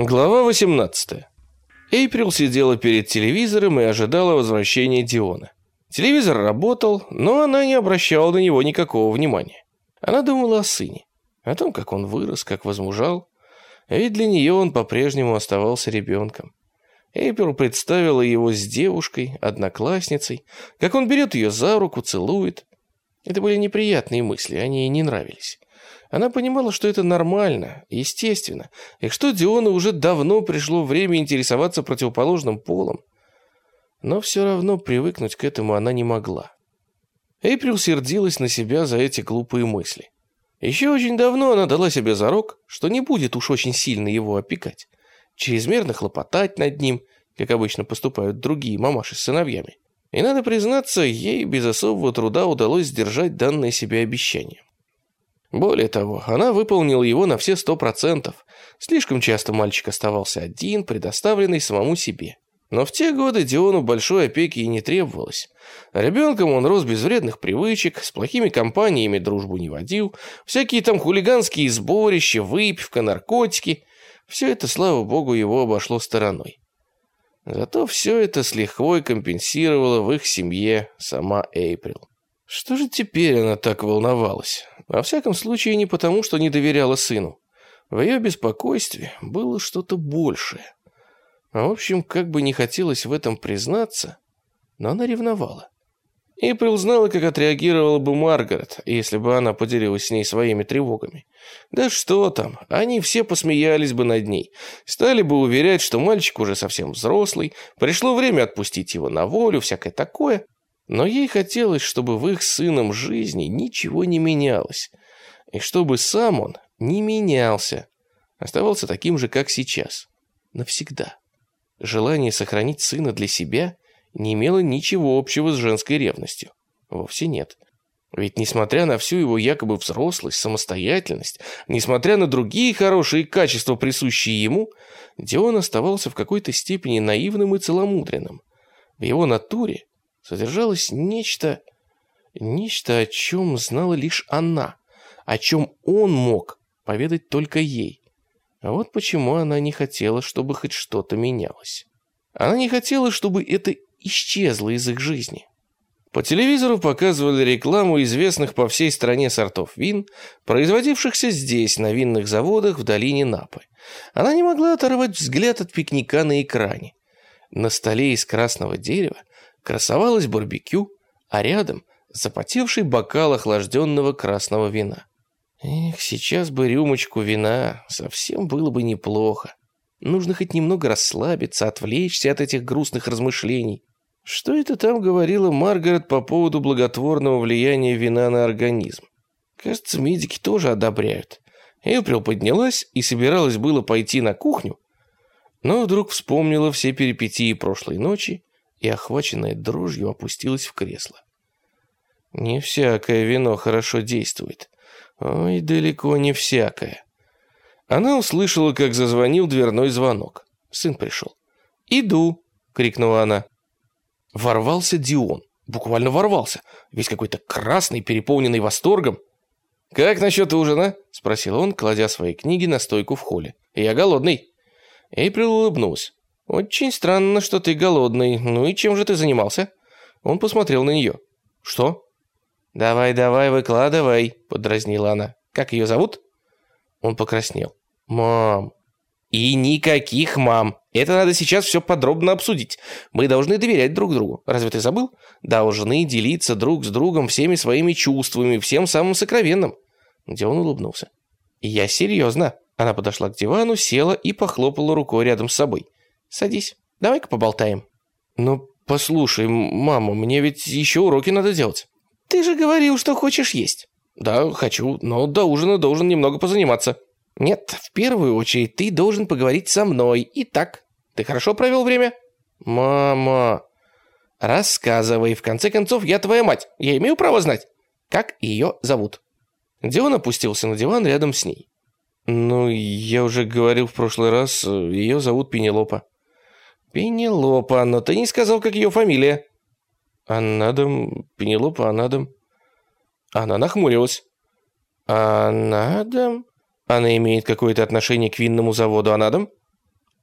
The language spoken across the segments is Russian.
Глава 18. Эйприл сидела перед телевизором и ожидала возвращения Диона. Телевизор работал, но она не обращала на него никакого внимания. Она думала о сыне, о том, как он вырос, как возмужал. Ведь для нее он по-прежнему оставался ребенком. Эйприл представила его с девушкой, одноклассницей, как он берет ее за руку, целует. Это были неприятные мысли, они ей не нравились. Она понимала, что это нормально, естественно, и что Диону уже давно пришло время интересоваться противоположным полом. Но все равно привыкнуть к этому она не могла. Эйприл сердилась на себя за эти глупые мысли. Еще очень давно она дала себе зарок, что не будет уж очень сильно его опекать, чрезмерно хлопотать над ним, как обычно поступают другие мамаши с сыновьями. И надо признаться, ей без особого труда удалось сдержать данное себе обещание. Более того, она выполнила его на все сто процентов. Слишком часто мальчик оставался один, предоставленный самому себе. Но в те годы Диону большой опеки и не требовалось. Ребенком он рос без вредных привычек, с плохими компаниями дружбу не водил, всякие там хулиганские сборища, выпивка, наркотики. Все это, слава богу, его обошло стороной. Зато все это с лихвой компенсировала в их семье сама Эйприл. Что же теперь она так волновалась? Во всяком случае, не потому, что не доверяла сыну. В ее беспокойстве было что-то большее. В общем, как бы не хотелось в этом признаться, но она ревновала. Эйприл знала, как отреагировала бы Маргарет, если бы она поделилась с ней своими тревогами. Да что там, они все посмеялись бы над ней, стали бы уверять, что мальчик уже совсем взрослый, пришло время отпустить его на волю, всякое такое. Но ей хотелось, чтобы в их сыном жизни ничего не менялось, и чтобы сам он не менялся, оставался таким же, как сейчас, навсегда. Желание сохранить сына для себя не имело ничего общего с женской ревностью. Вовсе нет. Ведь несмотря на всю его якобы взрослость, самостоятельность, несмотря на другие хорошие качества, присущие ему, Дион оставался в какой-то степени наивным и целомудренным. В его натуре содержалось нечто, нечто, о чем знала лишь она, о чем он мог поведать только ей. А вот почему она не хотела, чтобы хоть что-то менялось. Она не хотела, чтобы это исчезло из их жизни. По телевизору показывали рекламу известных по всей стране сортов вин, производившихся здесь, на винных заводах в долине Напы. Она не могла оторвать взгляд от пикника на экране. На столе из красного дерева красовалось барбекю, а рядом запотевший бокал охлажденного красного вина. Эх, сейчас бы рюмочку вина, совсем было бы неплохо. Нужно хоть немного расслабиться, отвлечься от этих грустных размышлений. Что это там говорила Маргарет по поводу благотворного влияния вина на организм? Кажется, медики тоже одобряют. Эйприл поднялась и собиралась было пойти на кухню, но вдруг вспомнила все перипетии прошлой ночи и, охваченная дрожью, опустилась в кресло. Не всякое вино хорошо действует. Ой, далеко не всякое. Она услышала, как зазвонил дверной звонок. Сын пришел. «Иду!» — крикнула она. Ворвался Дион. Буквально ворвался. Весь какой-то красный, переполненный восторгом. «Как насчет ужина?» — спросил он, кладя свои книги на стойку в холле. «Я голодный». Эйприл улыбнулась. «Очень странно, что ты голодный. Ну и чем же ты занимался?» Он посмотрел на нее. «Что?» «Давай, давай, выкладывай», — подразнила она. «Как ее зовут?» Он покраснел. «Мам». «И никаких мам. Это надо сейчас все подробно обсудить. Мы должны доверять друг другу. Разве ты забыл? Должны делиться друг с другом всеми своими чувствами, всем самым сокровенным». Где он улыбнулся. «Я серьезно». Она подошла к дивану, села и похлопала рукой рядом с собой. Садись, давай-ка поболтаем». «Ну, послушай, мама, мне ведь еще уроки надо делать». «Ты же говорил, что хочешь есть». «Да, хочу, но до ужина должен немного позаниматься». «Нет, в первую очередь ты должен поговорить со мной. Итак, ты хорошо провел время?» «Мама...» «Рассказывай, в конце концов, я твоя мать. Я имею право знать, как ее зовут». Дион опустился на диван рядом с ней. «Ну, я уже говорил в прошлый раз, ее зовут Пенелопа». «Пенелопа, но ты не сказал, как ее фамилия». «Анадом, Пенелопа Анадом». Она нахмурилась. «Анадом? Она имеет какое-то отношение к винному заводу Анадом?»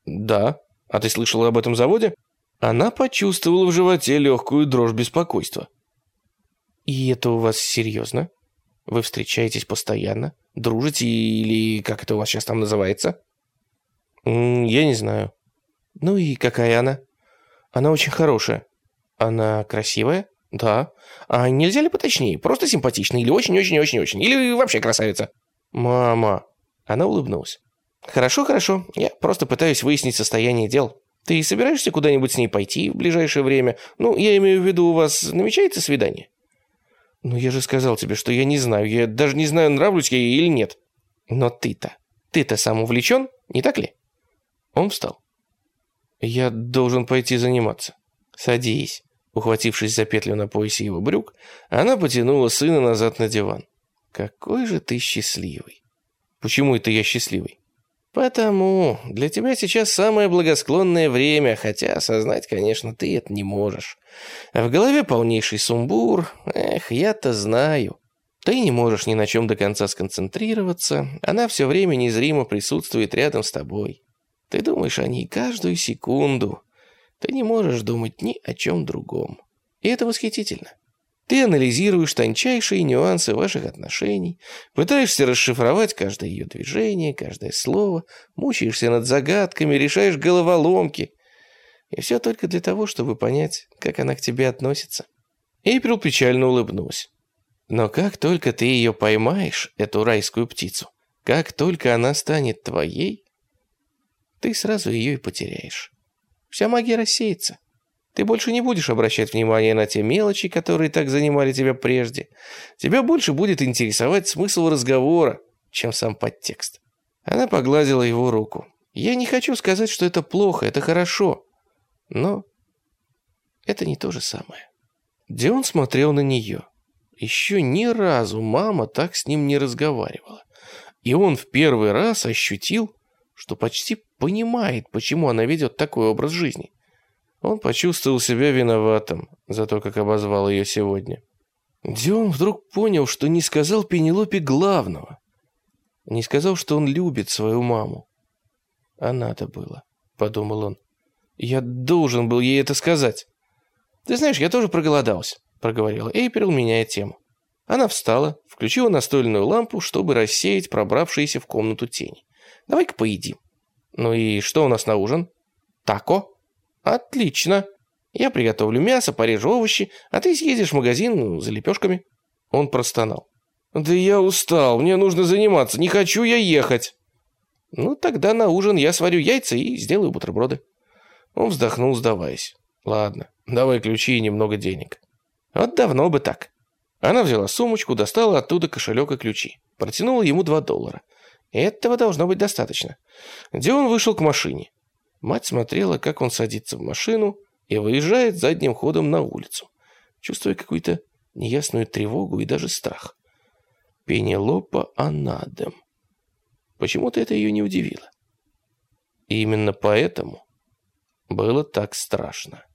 Да. А ты слышала об этом заводе? Она почувствовала в животе легкую дрожь беспокойства. И это у вас серьезно? Вы встречаетесь постоянно? Дружите или как это у вас сейчас там называется? Я не знаю. Ну и какая она? Она очень хорошая. Она красивая? Да. А нельзя ли поточнее? Просто симпатичная или очень-очень-очень-очень? Или вообще красавица? Мама. Она улыбнулась. Хорошо, хорошо. Я просто пытаюсь выяснить состояние дел. Ты собираешься куда-нибудь с ней пойти в ближайшее время? Ну, я имею в виду, у вас намечается свидание? Ну, я же сказал тебе, что я не знаю. Я даже не знаю, нравлюсь я ей или нет. Но ты-то, ты-то сам увлечен, не так ли? Он встал. Я должен пойти заниматься. Садись. Ухватившись за петлю на поясе его брюк, она потянула сына назад на диван. Какой же ты счастливый. Почему это я счастливый? Потому для тебя сейчас самое благосклонное время, хотя осознать, конечно, ты это не можешь. А в голове полнейший сумбур. Эх, я-то знаю. Ты не можешь ни на чем до конца сконцентрироваться. Она все время незримо присутствует рядом с тобой. Ты думаешь о ней каждую секунду. Ты не можешь думать ни о чем другом. И это восхитительно. Ты анализируешь тончайшие нюансы ваших отношений, пытаешься расшифровать каждое ее движение, каждое слово, мучаешься над загадками, решаешь головоломки. И все только для того, чтобы понять, как она к тебе относится. Эйприл печально улыбнулась. Но как только ты ее поймаешь, эту райскую птицу, как только она станет твоей, ты сразу ее и потеряешь. Вся магия рассеется. Ты больше не будешь обращать внимание на те мелочи, которые так занимали тебя прежде. Тебя больше будет интересовать смысл разговора, чем сам подтекст. Она погладила его руку. Я не хочу сказать, что это плохо, это хорошо. Но это не то же самое. Дион смотрел на нее. Еще ни разу мама так с ним не разговаривала. И он в первый раз ощутил, что почти понимает, почему она ведет такой образ жизни. Он почувствовал себя виноватым за то, как обозвал ее сегодня. Дион вдруг понял, что не сказал Пенелопе главного. Не сказал, что он любит свою маму. А надо было, подумал он. Я должен был ей это сказать. Ты знаешь, я тоже проголодался, проговорила Эйперил, меняя тему. Она встала, включила настольную лампу, чтобы рассеять пробравшиеся в комнату тени. Давай-ка поедим. Ну и что у нас на ужин? Тако? Отлично. Я приготовлю мясо, порежу овощи, а ты съездишь в магазин ну, за лепешками. Он простонал. Да я устал, мне нужно заниматься, не хочу я ехать. Ну тогда на ужин я сварю яйца и сделаю бутерброды. Он вздохнул, сдаваясь. Ладно, давай ключи и немного денег. Вот давно бы так. Она взяла сумочку, достала оттуда кошелек и ключи. Протянула ему два доллара. Этого должно быть достаточно. Дион вышел к машине. Мать смотрела, как он садится в машину и выезжает задним ходом на улицу, чувствуя какую-то неясную тревогу и даже страх. Пенелопа Анадем. Почему-то это ее не удивило. И именно поэтому было так страшно.